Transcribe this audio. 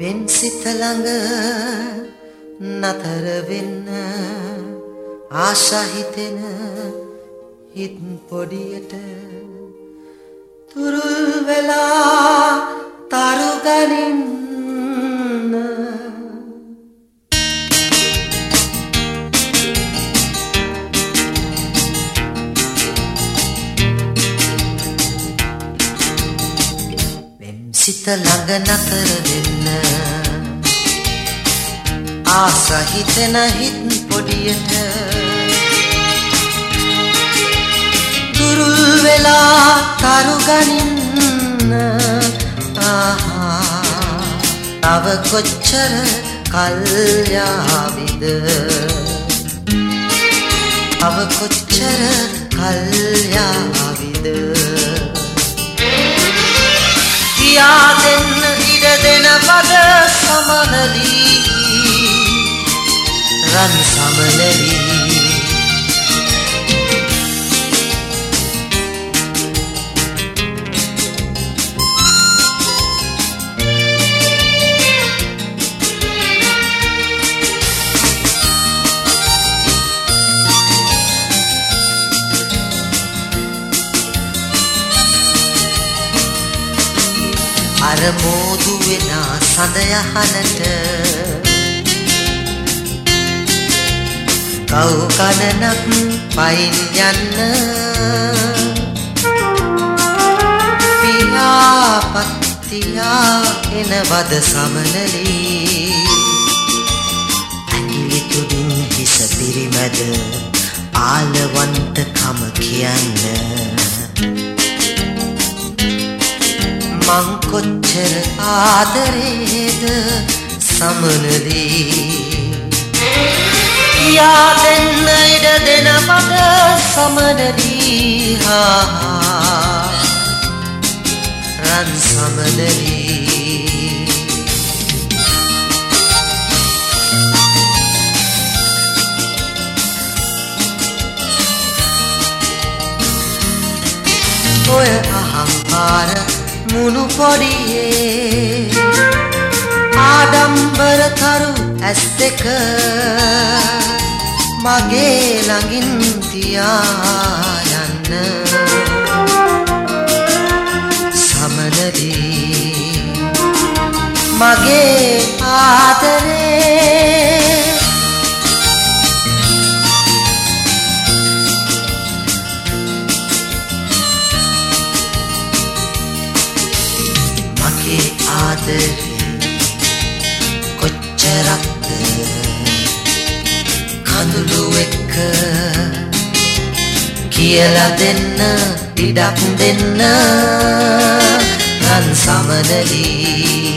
වෙන් සිත ළඟ නතර වෙන්න ආශා හිතෙන හිත් පොඩියට. තුරුල් වෙලා තරු සිත ළඟ නතර වෙන්න. ආස හිතෙන හිත් පොඩියට. දුරුල් වෙලා තරු ගනින්න. ආහා. තව කොච්චර කල් යාවිද? තව කොච්චර කල් යාවිද? කියා දෙන්න ඉඩ දෙන පද සමනලී. රන් සමනලී. අර මෝදු වෙන සඳ යහනට කව් කනනක් පයින් යන්න. පියාපත්තියා එනවද සමනලී. ඇඟිලි තුඩින් හිස පිරිමැද ආලවන්තකම කියන්න. මං කොච්චර ආදරේද සමනදී? යා දෙන්න ඉඩ දෙන මට සමනදී හා රන් සමනදී. ඔය අහම්පාර මුණු පොඩියේ ආඩම්බර තරු ඇස් දෙක මගේ ළඟින් තියායන්න. සමනදී මගේ ආදරේ මගේ ආදරේ කොච්චරක්ද? කඳුළු එක්ක කියලා දෙන්න ඉඩක් දෙන්න. රන් සමනලී